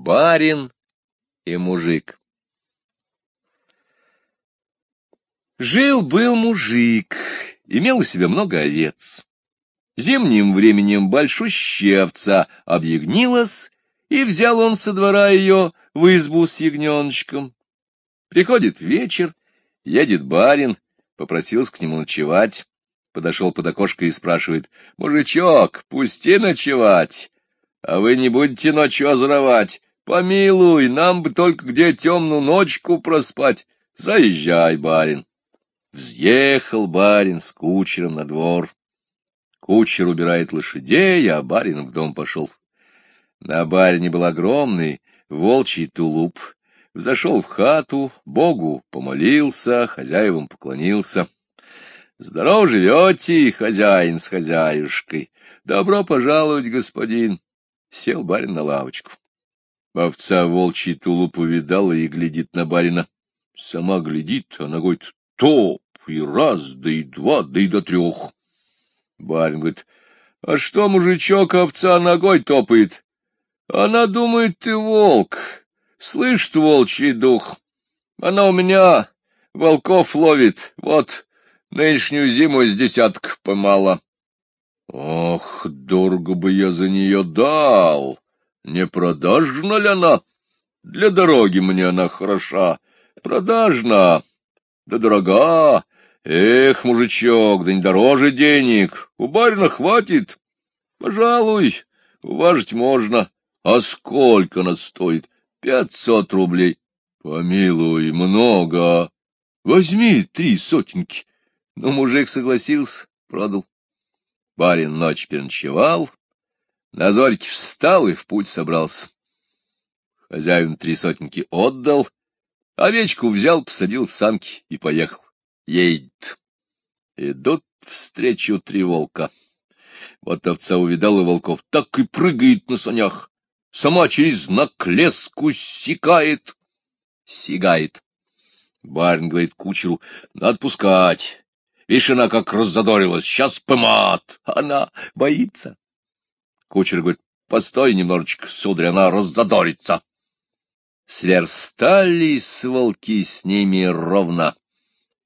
Барин и мужик. Жил-был мужик, имел у себя много овец. Зимним временем большущая овца объягнилась, и взял он со двора ее в избу с ягненочком. Приходит вечер, едет барин, попросился к нему ночевать. Подошел под окошко и спрашивает, «Мужичок, пусти ночевать, а вы не будете ночью озоровать. Помилуй, нам бы только где темную ночку проспать. Заезжай, барин». Взъехал барин с кучером на двор. Кучер убирает лошадей, а барин в дом пошел. На барине был огромный волчий тулуп. Взошел в хату, Богу помолился, хозяевам поклонился. Здорово живете, хозяин с хозяюшкой. Добро пожаловать, господин. Сел барин на лавочку. Овца волчий тулуп увидала и глядит на барина. Сама глядит, а ногой топ, и раз, да и два, да и до трех. Барин говорит, — А что, мужичок, овца ногой топает? Она думает, ты волк. Слышит волчий дух. Она у меня волков ловит. Вот, нынешнюю зиму с десяток поймала. Ох, дорого бы я за нее дал. Не продажна ли она? Для дороги мне она хороша. Продажна, да дорога. Эх, мужичок, да не дороже денег. У барина хватит. Пожалуй, уважить можно. А сколько она стоит? Пятьсот рублей. Помилуй, много. Возьми три сотенки. Но мужик согласился, продал. Барин ночь переночевал, на зорьке встал и в путь собрался. Хозяин три сотенки отдал, овечку взял, посадил в санки и поехал. Едет. Идут встречу три волка. Вот овца увидала волков, так и прыгает на санях сама через наклеску сикает. Сигает. Барин говорит кучеру, надо пускать. Видишь, как раззадорилась, сейчас пымат. Она боится. Кучер говорит, постой немножечко, сударь, она раззадорится. Сверстались волки с ними ровно.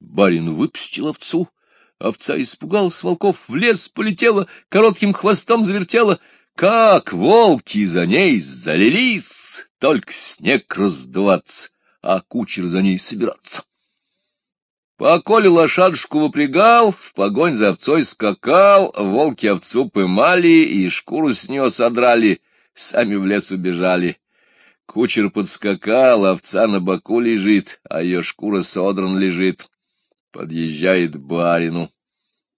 Барин выпустил овцу. Овца испугалась волков, в лес полетела, коротким хвостом завертела — как волки за ней залились, только снег раздуваться, а кучер за ней собираться. Поколе лошадушку выпрягал, в погонь за овцой скакал, волки овцу пымали и шкуру с нее содрали, сами в лес убежали. Кучер подскакал, овца на боку лежит, а ее шкура содран лежит. Подъезжает барину.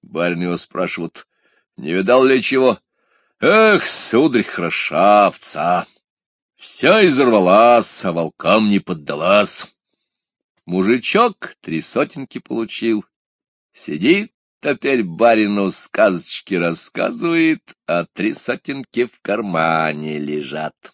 Барин его спрашивает, не видал ли чего? Эх, сударь, хороша овца! Вся изорвалась, а волкам не поддалась. Мужичок три сотенки получил. Сидит теперь барину сказочки рассказывает, а три сотенки в кармане лежат.